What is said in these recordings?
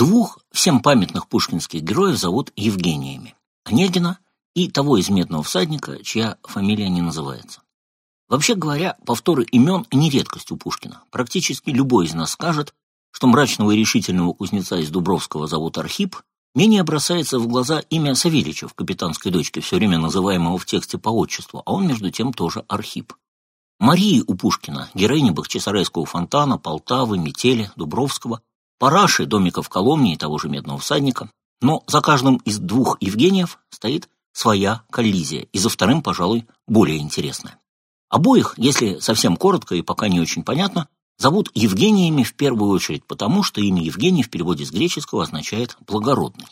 Двух всем памятных пушкинских героев зовут Евгениями. Онегина и того из «Медного всадника», чья фамилия не называется. Вообще говоря, повторы имен не редкость у Пушкина. Практически любой из нас скажет, что мрачного и решительного кузнеца из Дубровского зовут Архип, менее бросается в глаза имя Савельича в «Капитанской дочке», все время называемого в тексте по отчеству, а он, между тем, тоже Архип. Марии у Пушкина, героини Бахчисарайского фонтана, Полтавы, Метели, Дубровского, Параши, домика в Коломне и того же Медного всадника. Но за каждым из двух Евгениев стоит своя коллизия, и за вторым, пожалуй, более интересная. Обоих, если совсем коротко и пока не очень понятно, зовут Евгениями в первую очередь потому, что имя Евгений в переводе с греческого означает «благородный».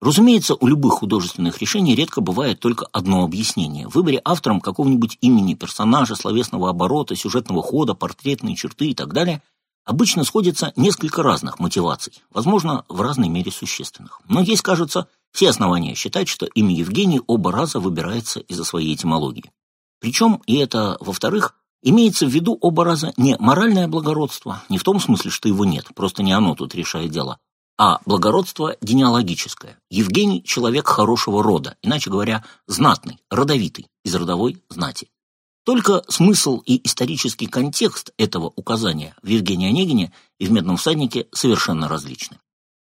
Разумеется, у любых художественных решений редко бывает только одно объяснение. В выборе автором какого-нибудь имени, персонажа, словесного оборота, сюжетного хода, портретной черты и так далее – обычно сходится несколько разных мотиваций, возможно, в разной мере существенных. Но есть, кажется, все основания считать, что имя Евгений оба раза выбирается из-за своей этимологии. Причем, и это, во-вторых, имеется в виду оба раза не моральное благородство, не в том смысле, что его нет, просто не оно тут решает дело, а благородство генеалогическое. Евгений – человек хорошего рода, иначе говоря, знатный, родовитый, из родовой знати. Только смысл и исторический контекст этого указания в Евгении Онегине и в «Медном всаднике» совершенно различны.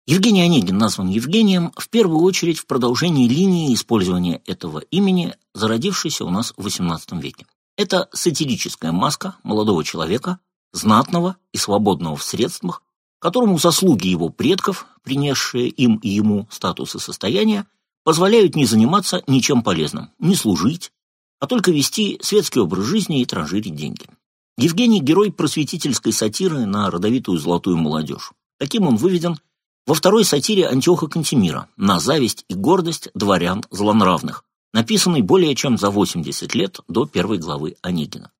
Евгений Онегин назван Евгением в первую очередь в продолжении линии использования этого имени, зародившейся у нас в XVIII веке. Это сатирическая маска молодого человека, знатного и свободного в средствах, которому заслуги его предков, принесшие им и ему статус и состояние, позволяют не заниматься ничем полезным, не служить, а только вести светский образ жизни и транжирить деньги. Евгений – герой просветительской сатиры на родовитую золотую молодежь. Таким он выведен во второй сатире Антиоха Кантемира «На зависть и гордость дворян злонравных», написанной более чем за 80 лет до первой главы Онегина.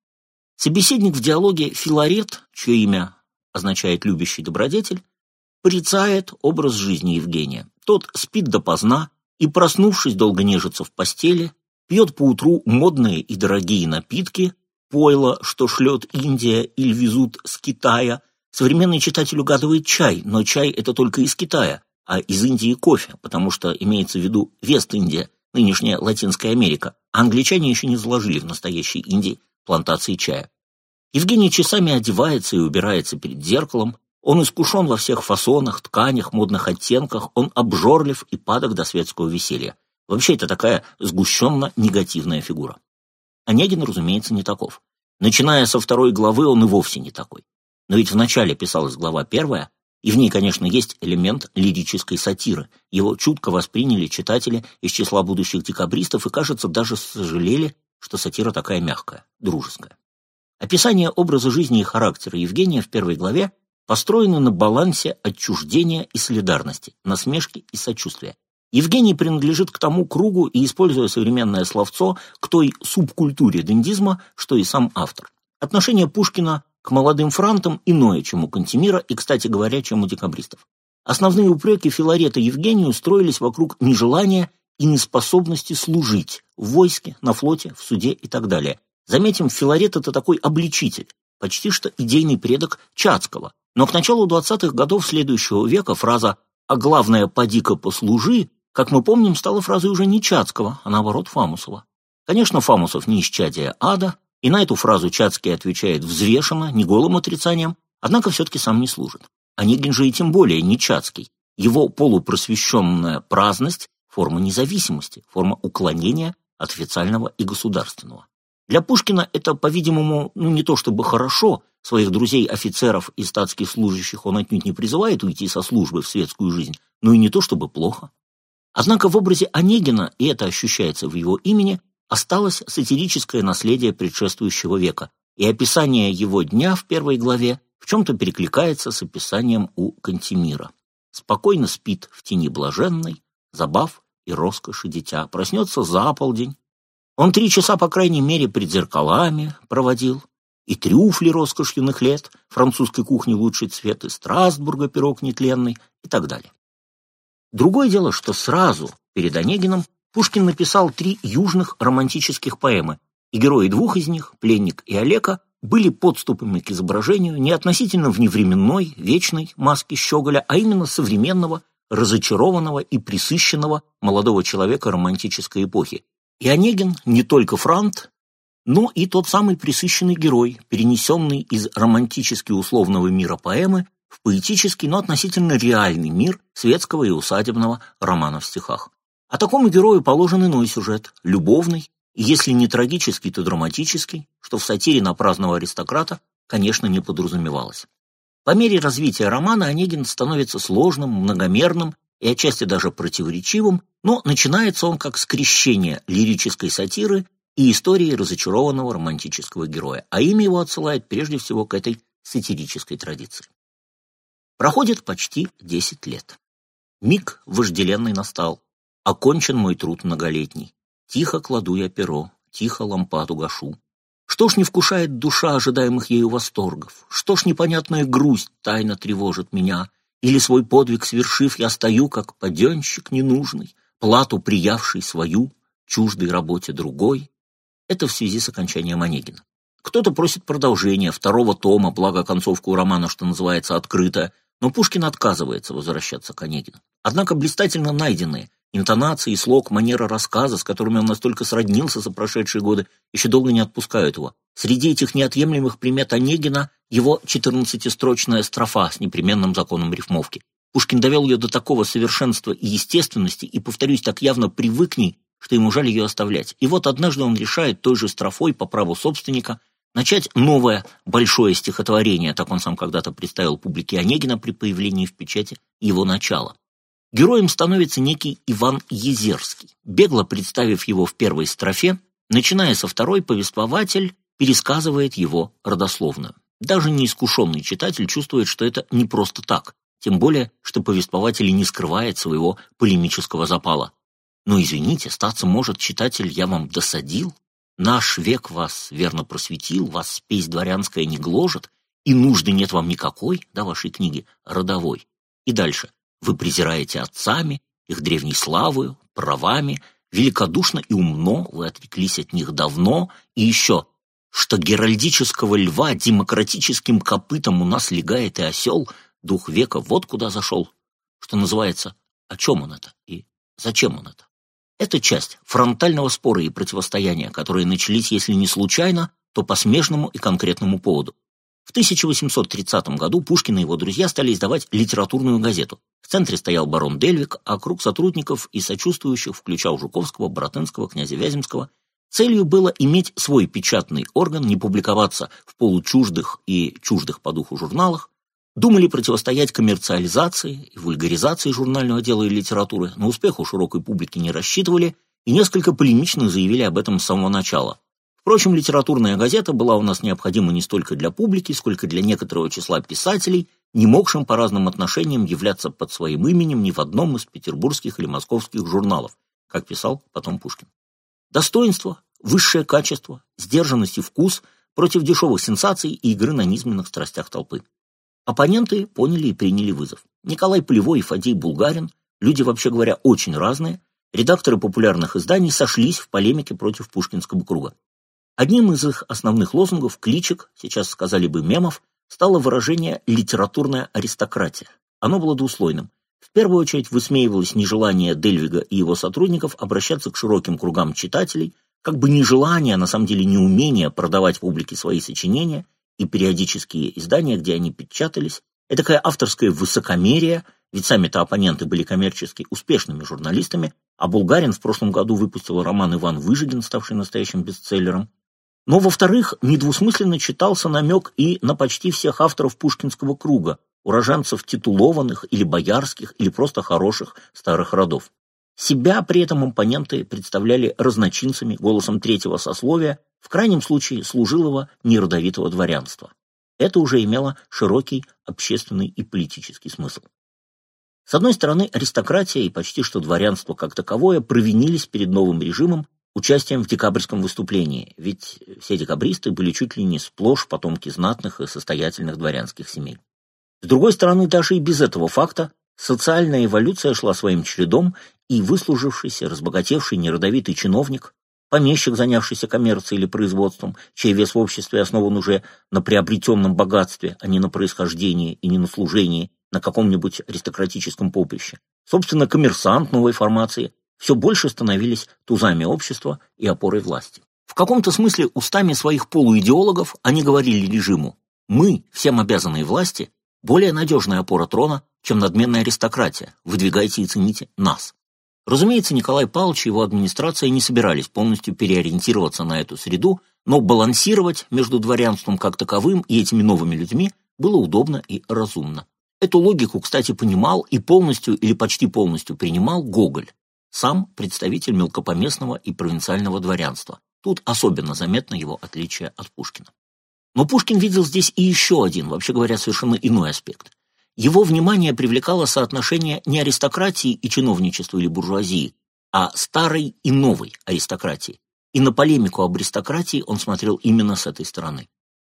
Собеседник в диалоге Филарет, чье имя означает «любящий добродетель», порицает образ жизни Евгения. Тот спит допоздна и, проснувшись, долго нежится в постели, пьет поутру модные и дорогие напитки, пойло, что шлет Индия или везут с Китая. Современный читатель угадывает чай, но чай это только из Китая, а из Индии кофе, потому что имеется в виду Вест-Индия, нынешняя Латинская Америка, англичане еще не заложили в настоящей Индии плантации чая. Евгений часами одевается и убирается перед зеркалом, он искушен во всех фасонах, тканях, модных оттенках, он обжорлив и падок до светского веселья. Вообще это такая сгущенно-негативная фигура. Онегин, разумеется, не таков. Начиная со второй главы, он и вовсе не такой. Но ведь вначале писалась глава первая, и в ней, конечно, есть элемент лирической сатиры. Его чутко восприняли читатели из числа будущих декабристов и, кажется, даже сожалели, что сатира такая мягкая, дружеская. Описание образа жизни и характера Евгения в первой главе построено на балансе отчуждения и солидарности, насмешки и сочувствия. Евгений принадлежит к тому кругу и, используя современное словцо, к той субкультуре дендизма, что и сам автор. Отношение Пушкина к молодым франтам иное, чем у Кантемира и, кстати говоря, чем у декабристов. Основные упреки Филарета Евгению строились вокруг нежелания и неспособности служить в войске, на флоте, в суде и так далее. Заметим, Филарет – это такой обличитель, почти что идейный предок Чацкого. Но к началу 20-х годов следующего века фраза «а главное, поди-ка послужи» как мы помним, стала фразой уже не Чацкого, а наоборот Фамусова. Конечно, Фамусов не исчадие ада, и на эту фразу Чацкий отвечает взвешенно, не голым отрицанием, однако все-таки сам не служит. Онегин же и тем более не Чацкий. Его полупросвещенная праздность – форма независимости, форма уклонения от официального и государственного. Для Пушкина это, по-видимому, ну не то чтобы хорошо, своих друзей-офицеров и статских служащих он отнюдь не призывает уйти со службы в светскую жизнь, но и не то чтобы плохо. Однако в образе Онегина, и это ощущается в его имени, осталось сатирическое наследие предшествующего века, и описание его дня в первой главе в чем-то перекликается с описанием у Кантемира. Спокойно спит в тени блаженной, забав и роскоши дитя, проснется за полдень. Он три часа, по крайней мере, пред зеркалами проводил, и трюфли роскошленных лет, французской кухни лучший цвет, и Страсбурга пирог нетленный и так далее. Другое дело, что сразу перед Онегином Пушкин написал три южных романтических поэмы, и герои двух из них, Пленник и Олега, были подступами к изображению не относительно вневременной, вечной маски Щеголя, а именно современного, разочарованного и присыщенного молодого человека романтической эпохи. И Онегин не только франт, но и тот самый присыщенный герой, перенесенный из романтически условного мира поэмы в поэтический, но относительно реальный мир светского и усадебного романа в стихах. А такому герою положен иной сюжет, любовный, и если не трагический, то драматический, что в сатире на праздного аристократа, конечно, не подразумевалось. По мере развития романа Онегин становится сложным, многомерным и отчасти даже противоречивым, но начинается он как скрещение лирической сатиры и истории разочарованного романтического героя, а имя его отсылает прежде всего к этой сатирической традиции. Проходит почти десять лет. Миг вожделенный настал, окончен мой труд многолетний. Тихо кладу я перо, тихо лампаду гашу. Что ж не вкушает душа ожидаемых ею восторгов? Что ж непонятная грусть тайно тревожит меня? Или свой подвиг свершив, я стою, как паденщик ненужный, плату приявший свою, чуждой работе другой? Это в связи с окончанием Онегина. Кто-то просит продолжения второго тома, благо концовку романа, что называется, открыто, но Пушкин отказывается возвращаться к Онегину. Однако блистательно найденные Интонации, слог, манера рассказа, с которыми он настолько сроднился за прошедшие годы, еще долго не отпускают его. Среди этих неотъемлемых примет Онегина его четырнадцатистрочная строфа с непременным законом рифмовки. Пушкин довел ее до такого совершенства и естественности, и, повторюсь, так явно привыкней, что ему жаль ее оставлять. И вот однажды он решает той же строфой по праву собственника начать новое большое стихотворение, так он сам когда-то представил публике Онегина при появлении в печати его начала. Героем становится некий Иван Езерский. Бегло представив его в первой строфе, начиная со второй, повествователь пересказывает его родословную. Даже неискушенный читатель чувствует, что это не просто так, тем более, что повествователь не скрывает своего полемического запала. Но извините, статься может, читатель, я вам досадил? Наш век вас верно просветил, вас спесь дворянская не гложет, и нужды нет вам никакой, да, вашей книги, родовой. И дальше. Вы презираете отцами, их древней славою, правами, великодушно и умно вы отреклись от них давно, и еще, что геральдического льва демократическим копытом у нас легает и осел, дух века вот куда зашел, что называется, о чем он это и зачем он это. Это часть фронтального спора и противостояния, которые начались, если не случайно, то по смежному и конкретному поводу. В 1830 году Пушкин и его друзья стали издавать литературную газету. В центре стоял барон Дельвик, а круг сотрудников и сочувствующих включал Жуковского, Боротынского, князя Вяземского. Целью было иметь свой печатный орган, не публиковаться в получуждых и чуждых по духу журналах. Думали противостоять коммерциализации и вульгаризации журнального дела и литературы, но успех у широкой публики не рассчитывали и несколько полемично заявили об этом с самого начала. Впрочем, литературная газета была у нас необходима не столько для публики, сколько для некоторого числа писателей, не могшим по разным отношениям являться под своим именем ни в одном из петербургских или московских журналов, как писал потом Пушкин. Достоинство, высшее качество, сдержанность и вкус против дешевых сенсаций и игры на низменных страстях толпы. Оппоненты поняли и приняли вызов. Николай Полевой и Фадей Булгарин, люди, вообще говоря, очень разные, редакторы популярных изданий сошлись в полемике против Пушкинского круга. Одним из их основных лозунгов, кличек, сейчас сказали бы мемов, стало выражение «литературная аристократия». Оно было двуслойным. В первую очередь высмеивалось нежелание Дельвига и его сотрудников обращаться к широким кругам читателей, как бы нежелание, а на самом деле неумение продавать публике свои сочинения и периодические издания, где они печатались. Это такое авторское высокомерие, ведь сами-то оппоненты были коммерчески успешными журналистами, а Булгарин в прошлом году выпустил роман «Иван Выжигин», ставший настоящим бестселлером. Но, во-вторых, недвусмысленно читался намек и на почти всех авторов Пушкинского круга, уроженцев титулованных или боярских, или просто хороших старых родов. Себя при этом оппоненты представляли разночинцами, голосом третьего сословия, в крайнем случае служилого неродовитого дворянства. Это уже имело широкий общественный и политический смысл. С одной стороны, аристократия и почти что дворянство как таковое провинились перед новым режимом участием в декабрьском выступлении, ведь все декабристы были чуть ли не сплошь потомки знатных и состоятельных дворянских семей. С другой стороны, даже и без этого факта социальная эволюция шла своим чередом, и выслужившийся, разбогатевший неродовитый чиновник помещик, занявшийся коммерцией или производством, чей вес в обществе основан уже на приобретенном богатстве, а не на происхождении и не на служении на каком-нибудь аристократическом поприще. Собственно, коммерсант новой формации все больше становились тузами общества и опорой власти. В каком-то смысле устами своих полуидеологов они говорили режиму «Мы, всем обязанные власти, более надежная опора трона, чем надменная аристократия, выдвигайте и цените нас». Разумеется, Николай Павлович и его администрация не собирались полностью переориентироваться на эту среду, но балансировать между дворянством как таковым и этими новыми людьми было удобно и разумно. Эту логику, кстати, понимал и полностью или почти полностью принимал Гоголь, сам представитель мелкопоместного и провинциального дворянства. Тут особенно заметно его отличие от Пушкина. Но Пушкин видел здесь и еще один, вообще говоря, совершенно иной аспект. Его внимание привлекало соотношение не аристократии и чиновничества или буржуазии, а старой и новой аристократии. И на полемику об аристократии он смотрел именно с этой стороны.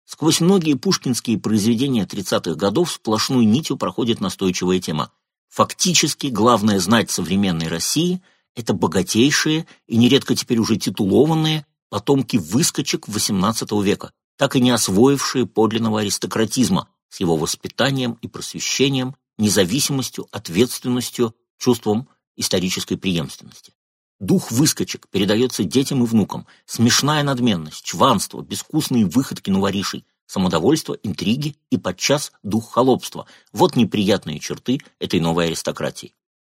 Сквозь многие пушкинские произведения 30-х годов сплошной нитью проходит настойчивая тема. Фактически главное знать современной России – это богатейшие и нередко теперь уже титулованные потомки выскочек XVIII века, так и не освоившие подлинного аристократизма, с его воспитанием и просвещением, независимостью, ответственностью, чувством исторической преемственности. Дух выскочек передается детям и внукам, смешная надменность, чванство, безвкусные выходки новоришей, самодовольство, интриги и подчас дух холопства. Вот неприятные черты этой новой аристократии.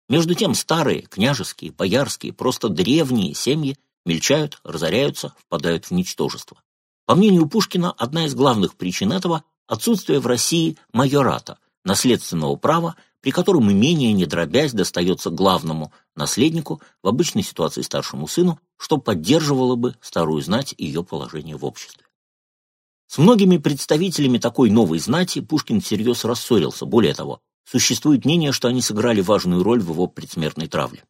Между тем старые, княжеские, боярские, просто древние семьи мельчают, разоряются, впадают в ничтожество. По мнению Пушкина, одна из главных причин этого отсутствие в России майората, наследственного права, при котором имение, не дробясь, достается главному наследнику, в обычной ситуации старшему сыну, что поддерживало бы старую знать и ее положение в обществе. С многими представителями такой новой знати Пушкин всерьез рассорился. Более того, существует мнение, что они сыграли важную роль в его предсмертной травле.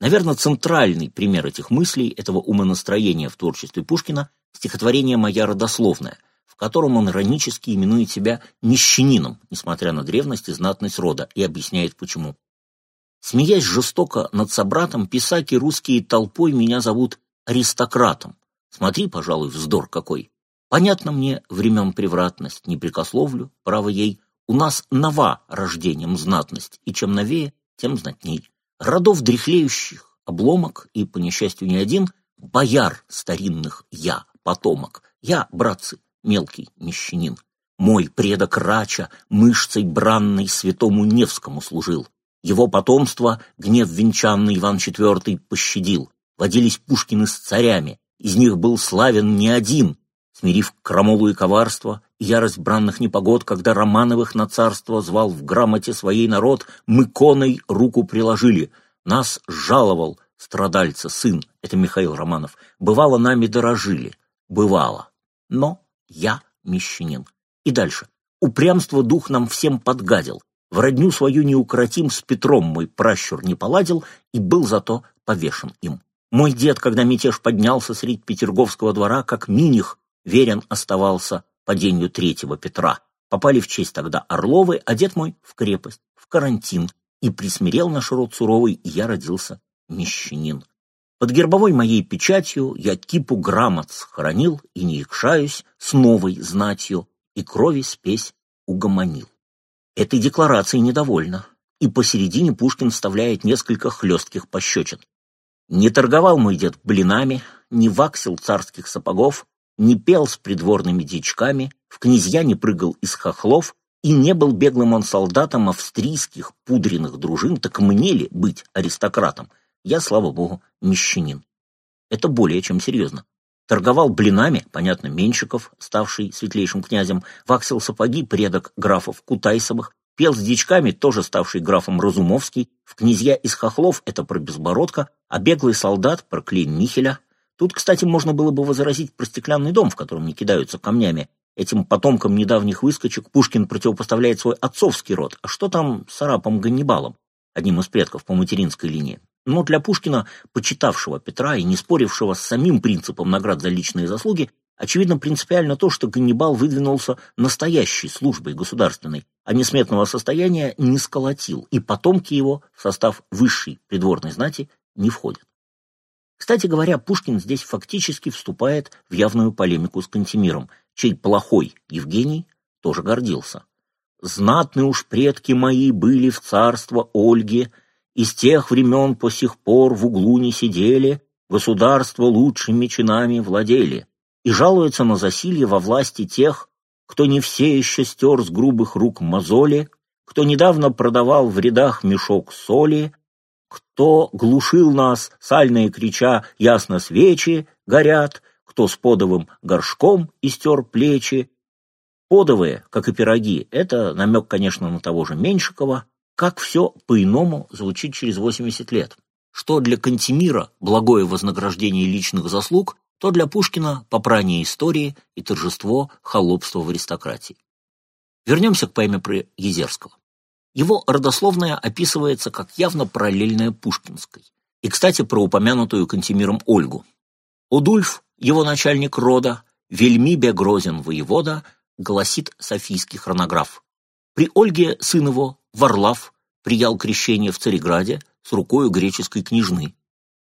Наверное, центральный пример этих мыслей, этого умонастроения в творчестве Пушкина – стихотворение «Моя родословная», в котором он иронически именует себя мещанином, несмотря на древность и знатность рода, и объясняет почему. Смеясь жестоко над собратом, писаки русские толпой меня зовут аристократом. Смотри, пожалуй, вздор какой. Понятно мне времен превратность, не прикословлю, право ей. У нас нова рождением знатность, и чем новее, тем знатней. Родов дряхлеющих, обломок, и, по несчастью, не один, бояр старинных я, потомок. Я, братцы, мелкий мещанин. Мой предок Рача мышцей бранной святому Невскому служил. Его потомство гнев венчанный Иван IV пощадил. Водились Пушкины с царями, из них был славен не один, смирив крамолу и коварство, ярость бранных непогод, когда Романовых на царство звал в грамоте своей народ, мы коной руку приложили. Нас жаловал страдальца сын, это Михаил Романов, бывало нами дорожили, бывало. Но я мещанин. И дальше. Упрямство дух нам всем подгадил. В родню свою неукротим с Петром мой пращур не поладил и был зато повешен им. Мой дед, когда мятеж поднялся средь Петерговского двора, как миних, верен оставался падению третьего Петра. Попали в честь тогда Орловы, а дед мой в крепость, в карантин. И присмирел наш род суровый, и я родился мещанин. Под гербовой моей печатью я кипу грамот схоронил и не икшаюсь с новой знатью, и крови спесь угомонил. Этой декларацией недовольна, и посередине Пушкин вставляет несколько хлестких пощечин. Не торговал мой дед блинами, не ваксил царских сапогов, не пел с придворными дичками, в князья не прыгал из хохлов, и не был беглым он солдатом австрийских пудренных дружин, так мне ли быть аристократом? Я, слава богу, мещанин. Это более чем серьезно. Торговал блинами, понятно, Меньшиков, ставший светлейшим князем, ваксил сапоги, предок графов Кутайсовых, пел с дичками, тоже ставший графом Разумовский, в князья из хохлов это про Безбородка, а беглый солдат про Клейн Михеля. Тут, кстати, можно было бы возразить про стеклянный дом, в котором не кидаются камнями. Этим потомкам недавних выскочек Пушкин противопоставляет свой отцовский род. А что там с арапом Ганнибалом, одним из предков по материнской линии? Но для Пушкина, почитавшего Петра и не спорившего с самим принципом наград за личные заслуги, очевидно принципиально то, что Ганнибал выдвинулся настоящей службой государственной, а несметного состояния не сколотил, и потомки его в состав высшей придворной знати не входят. Кстати говоря, Пушкин здесь фактически вступает в явную полемику с Кантемиром, чей плохой Евгений тоже гордился. «Знатны уж предки мои были в царство Ольги, из тех времен по сих пор в углу не сидели, государство лучшими чинами владели, и жалуется на засилье во власти тех, кто не все еще стер с грубых рук мозоли, кто недавно продавал в рядах мешок соли, кто глушил нас, сальные крича, ясно свечи горят, кто с подовым горшком истер плечи. Подовые, как и пироги, это намек, конечно, на того же Меньшикова, как все по-иному звучит через 80 лет. Что для Кантемира благое вознаграждение личных заслуг, то для Пушкина попрание истории и торжество холопства в аристократии. Вернемся к поэме про Езерского. Его родословная описывается как явно параллельная Пушкинской. И, кстати, про упомянутую Кантемиром Ольгу. Удульф, его начальник рода, вельми грозен воевода, гласит софийский хронограф. При Ольге сын его, Варлав, приял крещение в Цареграде с рукою греческой княжны.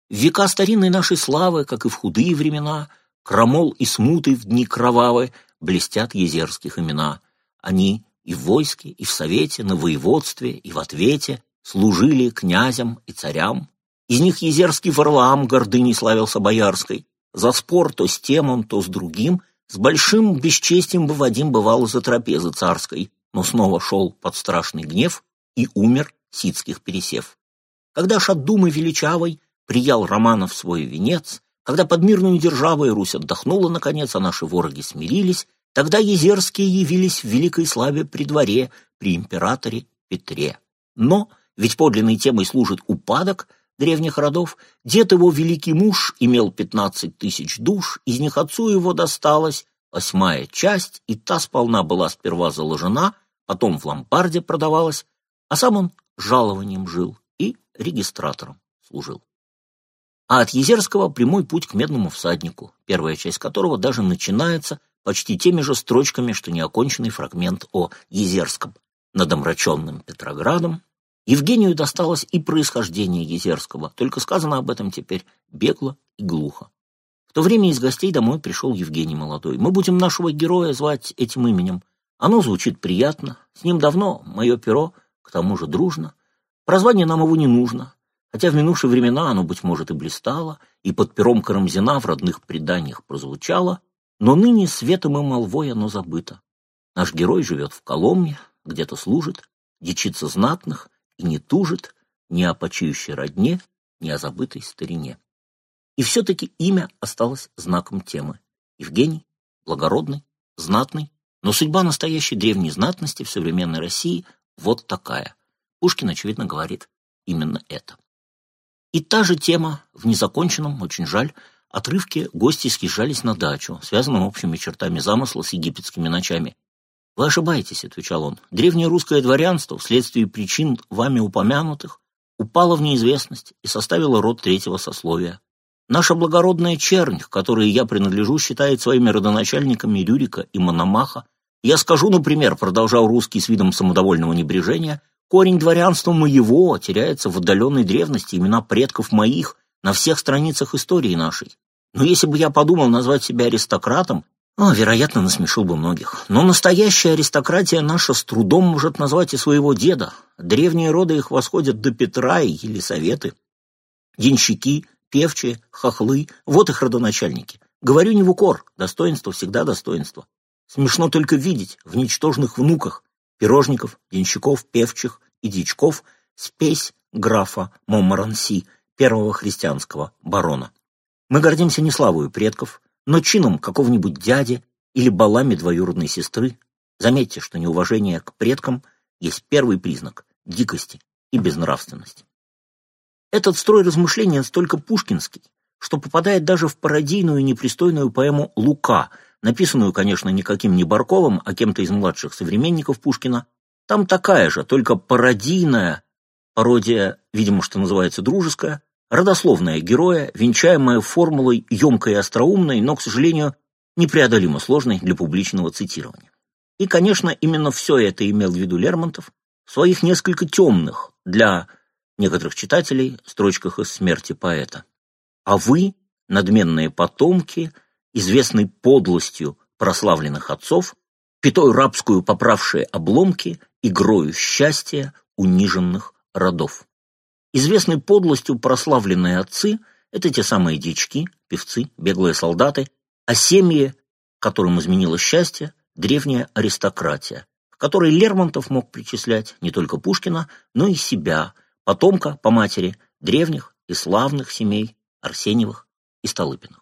В века старинной нашей славы, как и в худые времена, крамол и смуты в дни кровавы блестят езерских имена. Они и в войске, и в совете, на воеводстве, и в ответе служили князям и царям. Из них Езерский Варлаам гордыней славился боярской. За спор то с тем он, то с другим, с большим бесчестием бы Вадим бывал за трапезы царской, но снова шел под страшный гнев и умер ситских пересев. Когда ж от думы величавой приял Романов свой венец, когда под мирную державой Русь отдохнула, наконец, а наши вороги смирились, Тогда Езерские явились в великой славе при дворе, при императоре Петре. Но, ведь подлинной темой служит упадок древних родов, дед его великий муж имел пятнадцать тысяч душ, из них отцу его досталась восьмая часть, и та сполна была сперва заложена, потом в ломбарде продавалась, а сам он жалованием жил и регистратором служил. А от Езерского прямой путь к медному всаднику, первая часть которого даже начинается почти теми же строчками, что неоконченный фрагмент о Езерском. Над омраченным Петроградом Евгению досталось и происхождение Езерского, только сказано об этом теперь бегло и глухо. В то время из гостей домой пришел Евгений молодой. Мы будем нашего героя звать этим именем. Оно звучит приятно, с ним давно мое перо, к тому же дружно. Прозвание нам его не нужно, хотя в минувшие времена оно, быть может, и блистало, и под пером Карамзина в родных преданиях прозвучало, но ныне светом и молвой оно забыто. Наш герой живет в Коломне, где-то служит, дичится знатных и не тужит ни о почиющей родне, ни о забытой старине. И все-таки имя осталось знаком темы. Евгений, благородный, знатный, но судьба настоящей древней знатности в современной России вот такая. Пушкин, очевидно, говорит именно это. И та же тема в незаконченном, очень жаль, Отрывки гости съезжались на дачу, связанную общими чертами замысла с египетскими ночами. «Вы ошибаетесь», — отвечал он. «Древнее русское дворянство, вследствие причин вами упомянутых, упало в неизвестность и составило род третьего сословия. Наша благородная чернь, к которой я принадлежу, считает своими родоначальниками Рюрика и Мономаха. Я скажу, например, продолжал русский с видом самодовольного небрежения, корень дворянства моего теряется в отдаленной древности имена предков моих, на всех страницах истории нашей. Но если бы я подумал назвать себя аристократом, о, вероятно, насмешил бы многих. Но настоящая аристократия наша с трудом может назвать и своего деда. Древние роды их восходят до Петра и Елисаветы. Денщики, певчие, хохлы — вот их родоначальники. Говорю не в укор, достоинство всегда достоинство. Смешно только видеть в ничтожных внуках пирожников, денщиков, певчих и дичков спесь графа Момаранси — первого христианского барона. Мы гордимся не славою предков, но чином какого-нибудь дяди или балами двоюродной сестры. Заметьте, что неуважение к предкам есть первый признак дикости и безнравственности. Этот строй размышления столько пушкинский, что попадает даже в пародийную непристойную поэму «Лука», написанную, конечно, никаким не Барковым, а кем-то из младших современников Пушкина. Там такая же, только пародийная, пародия, видимо, что называется дружеская, Родословная героя, венчаемая формулой емкой и остроумной, но, к сожалению, непреодолимо сложной для публичного цитирования. И, конечно, именно все это имел в виду Лермонтов в своих несколько темных для некоторых читателей строчках из «Смерти поэта». А вы, надменные потомки, известной подлостью прославленных отцов, пятой рабскую поправшие обломки, игрою счастья униженных родов. Известной подлостью прославленные отцы – это те самые дички, певцы, беглые солдаты, а семьи, которым изменило счастье, древняя аристократия, к которой Лермонтов мог причислять не только Пушкина, но и себя, потомка по матери древних и славных семей Арсеньевых и Столыпиных.